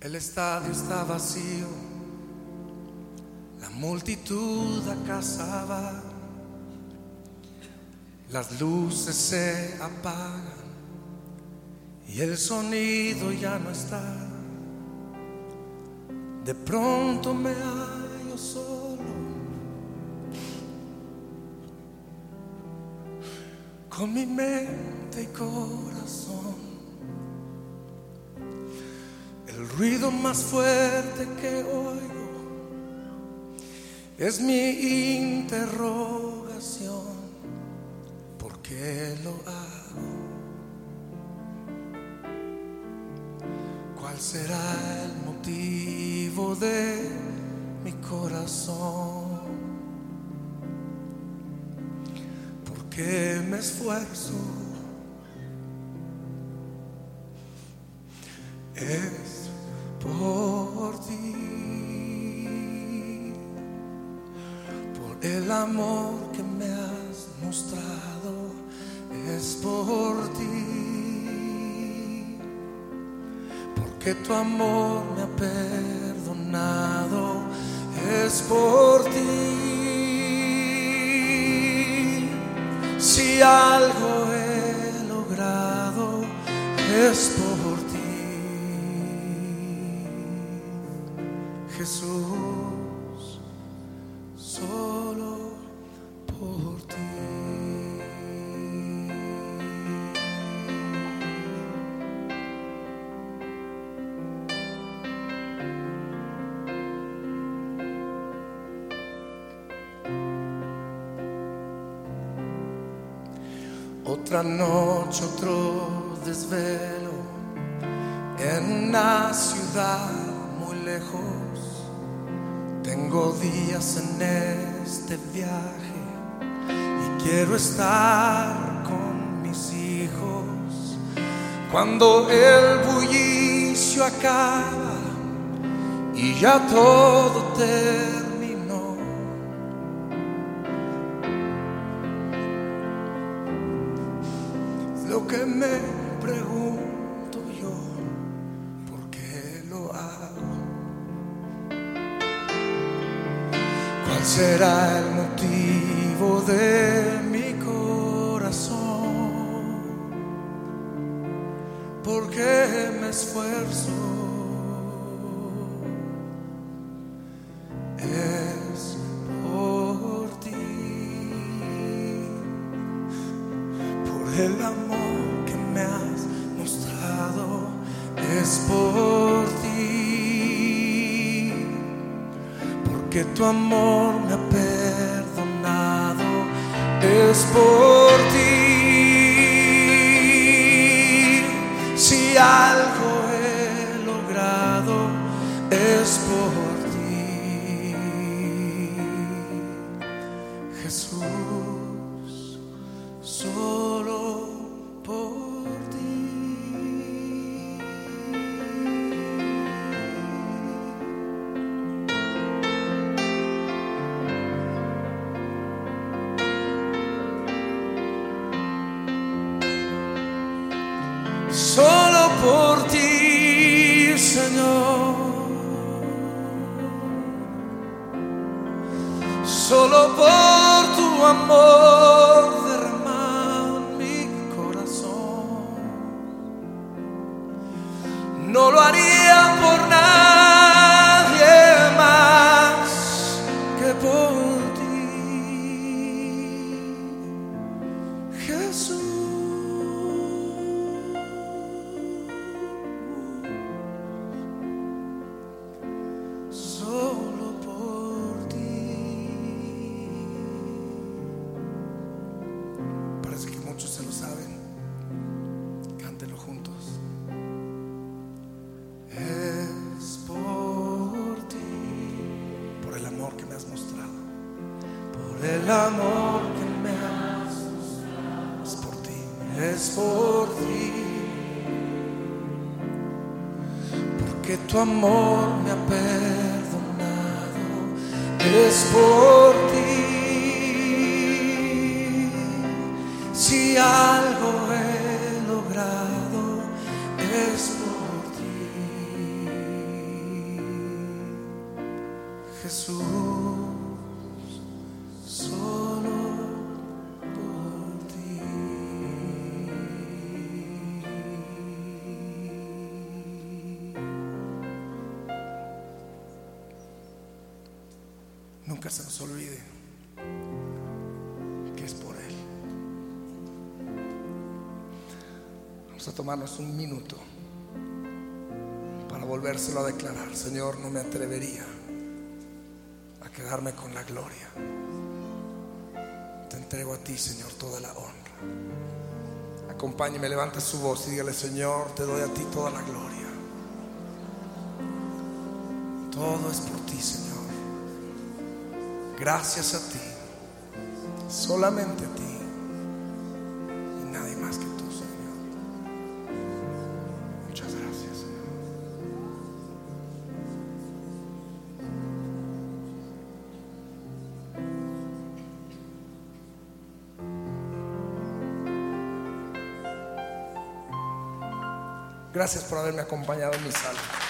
El estadio está vacío, la multitud acasaba, las luces se apagan y el sonido ya no está. De pronto me hallo solo, con mi mente y corazón. El ruido más fuerte que oigo es mi interrogación. ¿Por qué lo hago? ¿Cuál será el motivo de mi corazón? ¿Por qué me esfuerzo? Es por ti, por el amor que me has mostrado, es por ti, porque tu amor me ha perdonado, es por ti. Si algo he logrado, es por Jesús, solo por ti. Otra noche, otro desvelo en una ciudad muy lejos. Tengo días en este viaje y quiero estar con mis hijos. Cuando el bullicio acaba y ya todo terminó. Lo que me pregunto será el motivo de mi corazón? ¿Por qué me esfuerzo? Es por ti por el amor porque tu amor me ha perdonado, es por ti. Si algo he logrado, es por Solo por ti, Señor. Solo por tu amor el amor que me has. Es por ti, es por ti, porque tu amor me ha perdonado, es por ti. Si algo he logrado es por ti. Jesús, Nunca se nos olvide que es por Él. Vamos a tomarnos un minuto para volvérselo a declarar. Señor, no me atrevería a quedarme con la gloria. Te entrego a ti, Señor, toda la honra. Acompáñeme, levanta su voz y dígale, Señor, te doy a ti toda la gloria. Todo es por ti, Señor. Gracias a ti, solamente a ti y nadie más que tú, Señor. Muchas gracias, Señor. Gracias por haberme acompañado en mi sala.